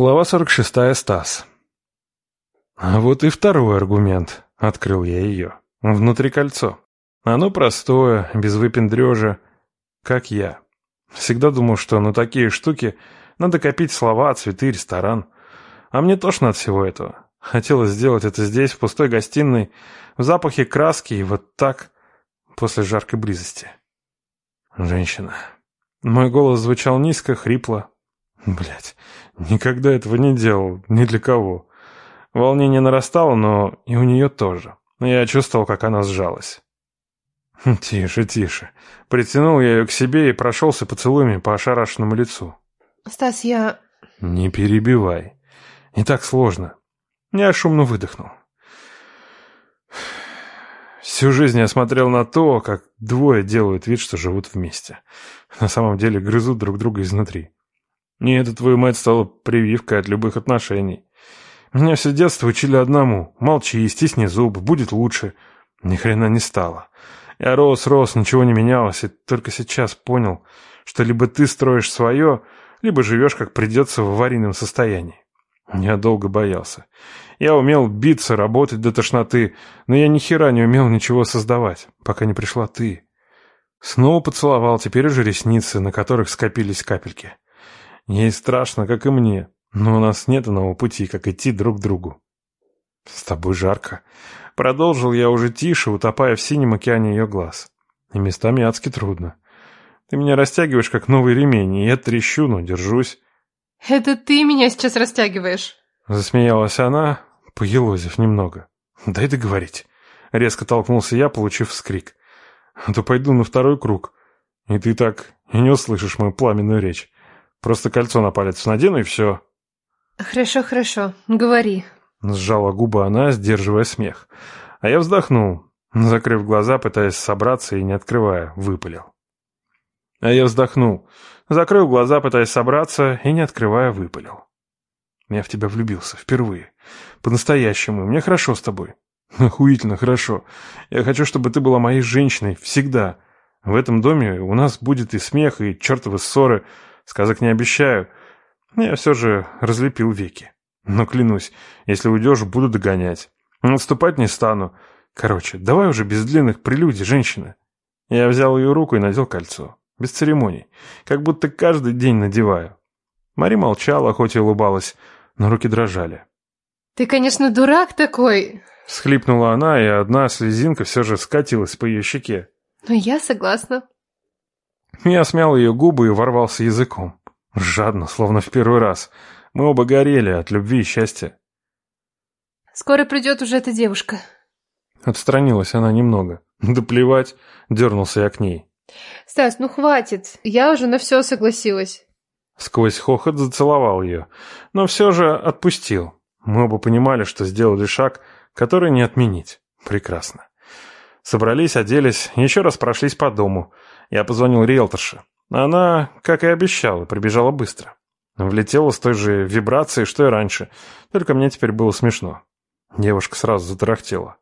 Глава 46. Стас. А вот и второй аргумент. Открыл я ее. Внутри кольцо. Оно простое, без выпендрежа, как я. Всегда думал, что на такие штуки надо копить слова, цветы, ресторан. А мне тошно от всего этого. Хотелось сделать это здесь, в пустой гостиной, в запахе краски и вот так, после жаркой близости. Женщина. Мой голос звучал низко, хрипло. Блять, Никогда этого не делал, ни для кого. Волнение нарастало, но и у нее тоже. Я чувствовал, как она сжалась. «Тише, тише». Притянул я ее к себе и прошелся поцелуями по ошарашенному лицу. «Стас, я...» «Не перебивай. Не так сложно». Я шумно выдохнул. Всю жизнь я смотрел на то, как двое делают вид, что живут вместе. На самом деле грызут друг друга изнутри. И это, твою мать, стало прививкой от любых отношений. Меня все детство учили одному. Молчи, стисни зубы, будет лучше. Ни хрена не стало. Я рос, рос, ничего не менялось, и только сейчас понял, что либо ты строишь свое, либо живешь, как придется, в аварийном состоянии. Я долго боялся. Я умел биться, работать до тошноты, но я ни хера не умел ничего создавать, пока не пришла ты. Снова поцеловал, теперь уже ресницы, на которых скопились капельки. Ей страшно, как и мне, но у нас нет иного пути, как идти друг к другу. С тобой жарко. Продолжил я уже тише, утопая в синем океане ее глаз. И местами адски трудно. Ты меня растягиваешь, как новый ремень, и я трещу, но держусь. Это ты меня сейчас растягиваешь. Засмеялась она, поелозив немного. Дай договорить. Резко толкнулся я, получив вскрик. А то пойду на второй круг. И ты так и не услышишь мою пламенную речь. Просто кольцо на палец надену и все. Хорошо, хорошо. Говори. Сжала губы она, сдерживая смех. А я вздохнул, закрыв глаза, пытаясь собраться и не открывая, выпалил. А я вздохнул, закрыл глаза, пытаясь собраться и не открывая, выпалил. Я в тебя влюбился впервые. По-настоящему. Мне хорошо с тобой. Охуительно хорошо. Я хочу, чтобы ты была моей женщиной всегда. В этом доме у нас будет и смех, и чертовы ссоры, Сказок не обещаю. Я все же разлепил веки. Но клянусь, если уйдешь, буду догонять. Отступать не стану. Короче, давай уже без длинных прелюдий, женщина. Я взял ее руку и надел кольцо. Без церемоний. Как будто каждый день надеваю. Мари молчала, хоть и улыбалась, но руки дрожали. «Ты, конечно, дурак такой!» Схлипнула она, и одна слезинка все же скатилась по ее щеке. «Но я согласна». Я смял ее губы и ворвался языком. Жадно, словно в первый раз. Мы оба горели от любви и счастья. «Скоро придет уже эта девушка». Отстранилась она немного. «Да плевать», — дернулся я к ней. «Стас, ну хватит, я уже на все согласилась». Сквозь хохот зацеловал ее, но все же отпустил. Мы оба понимали, что сделали шаг, который не отменить. Прекрасно. Собрались, оделись, еще раз прошлись по дому — я позвонил риэлторше. Она, как и обещала, прибежала быстро. Влетела с той же вибрацией, что и раньше. Только мне теперь было смешно. Девушка сразу затарахтела.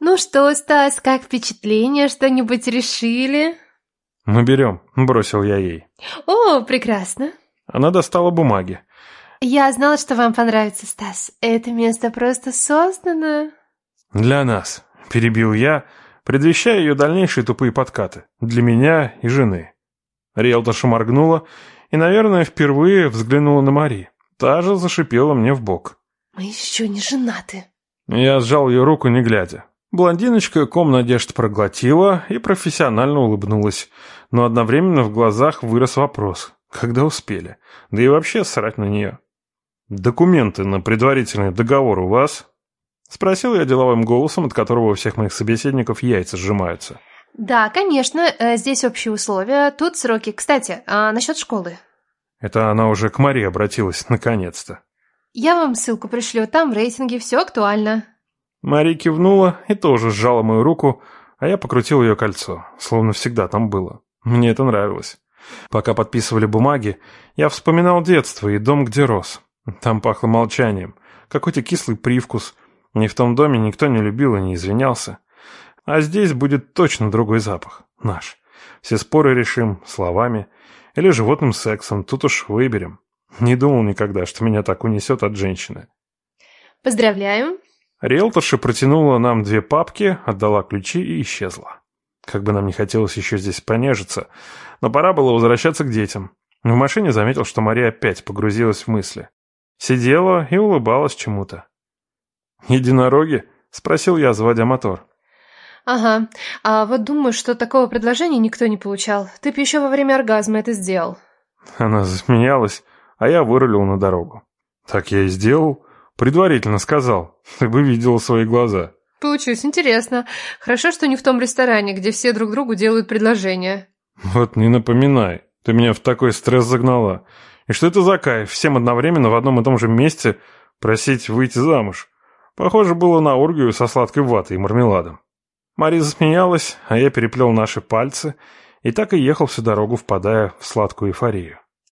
«Ну что, Стас, как впечатление? Что-нибудь решили?» «Мы берем», — бросил я ей. «О, прекрасно». Она достала бумаги. «Я знала, что вам понравится, Стас. Это место просто создано...» «Для нас», — перебил я, — предвещая ее дальнейшие тупые подкаты. Для меня и жены. Риэлторша моргнула и, наверное, впервые взглянула на Мари. Та же зашипела мне в бок. «Мы еще не женаты». Я сжал ее руку, не глядя. Блондиночка ком надежд проглотила и профессионально улыбнулась, но одновременно в глазах вырос вопрос. Когда успели? Да и вообще срать на нее. «Документы на предварительный договор у вас?» Спросил я деловым голосом, от которого у всех моих собеседников яйца сжимаются. Да, конечно, э, здесь общие условия, тут сроки. Кстати, а насчет школы? Это она уже к Маре обратилась, наконец-то. Я вам ссылку пришлю, там в рейтинге все актуально. Мари кивнула и тоже сжала мою руку, а я покрутил ее кольцо, словно всегда там было. Мне это нравилось. Пока подписывали бумаги, я вспоминал детство и дом, где рос. Там пахло молчанием, какой-то кислый привкус, ни в том доме никто не любил и не извинялся. А здесь будет точно другой запах. Наш. Все споры решим словами или животным сексом. Тут уж выберем. Не думал никогда, что меня так унесет от женщины. Поздравляю. Риэлторша протянула нам две папки, отдала ключи и исчезла. Как бы нам не хотелось еще здесь понежиться, но пора было возвращаться к детям. В машине заметил, что Мария опять погрузилась в мысли. Сидела и улыбалась чему-то. «Единороги?» — спросил я, заводя мотор. Ага. А вот думаю, что такого предложения никто не получал. Ты б еще во время оргазма это сделал. Она засмеялась, а я вырулил на дорогу. Так я и сделал. Предварительно сказал. Ты бы видела свои глаза. Получилось интересно. Хорошо, что не в том ресторане, где все друг другу делают предложения. Вот не напоминай. Ты меня в такой стресс загнала. И что это за кайф? Всем одновременно в одном и том же месте просить выйти замуж. Похоже было на оргию со сладкой ватой и мармеладом. Мария засмеялась, а я переплел наши пальцы и так и ехал всю дорогу, впадая в сладкую эйфорию.